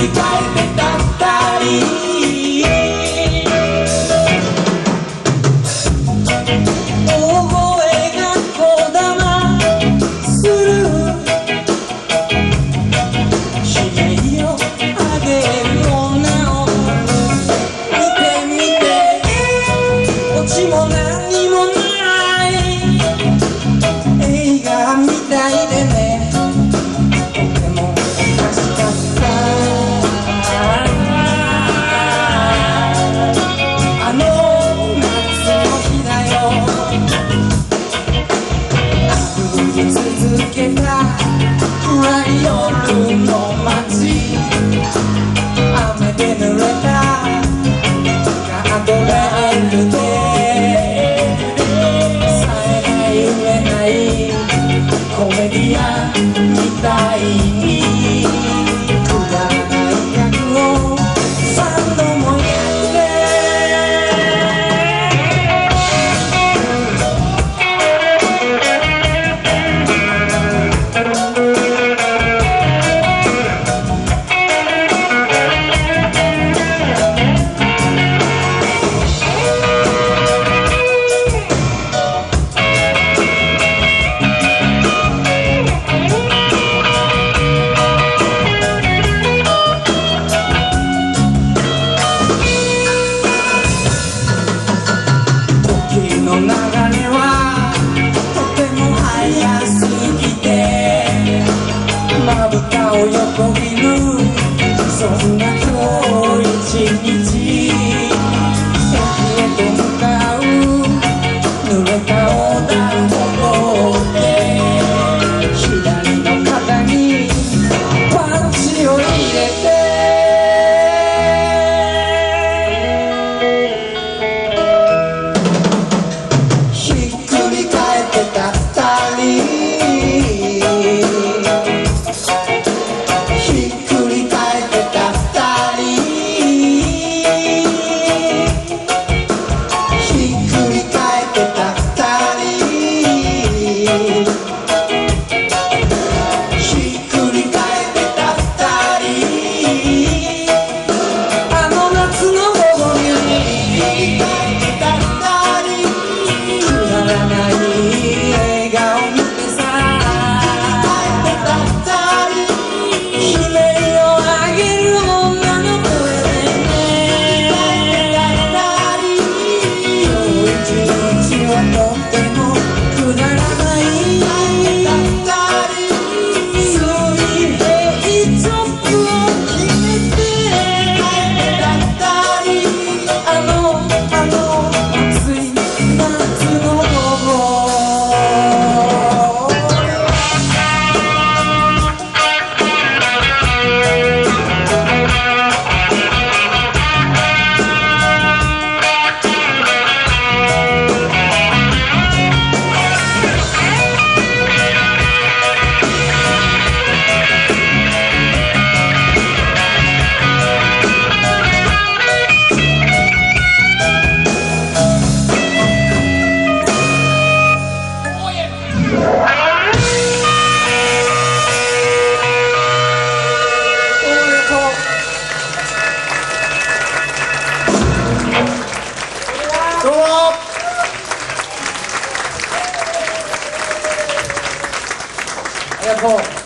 me, baby. りが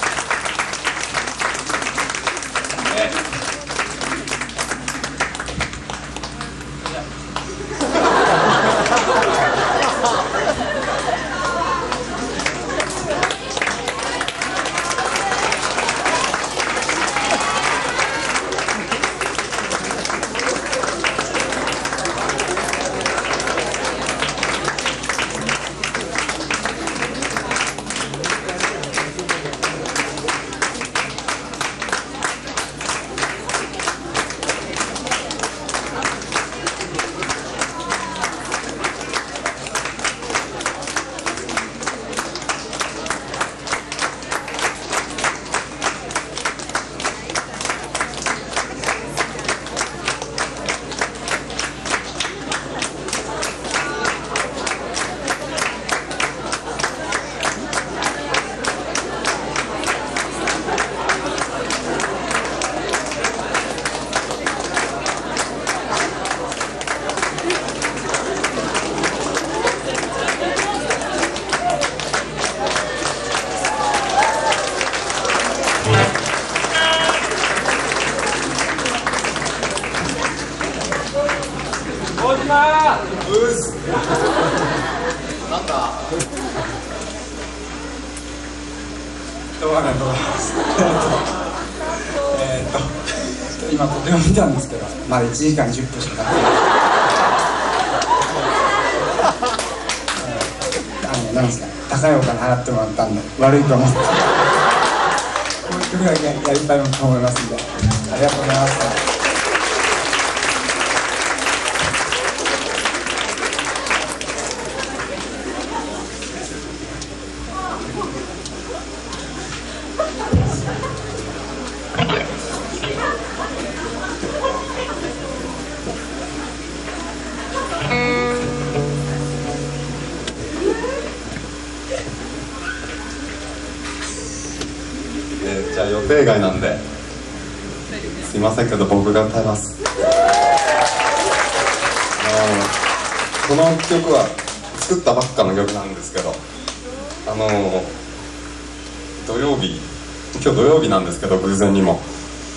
えっと今とても見たんですけどまだ1時間10分しか経ってない。あのなんですか高いお金払ってもらったんで悪いと思ってこう一曲だけやりたいと思いますんでありがとうございました定外なんで。すいませんけど僕が歌います。この曲は作ったばっかの曲なんですけどあの土曜日今日土曜日なんですけど偶然にも。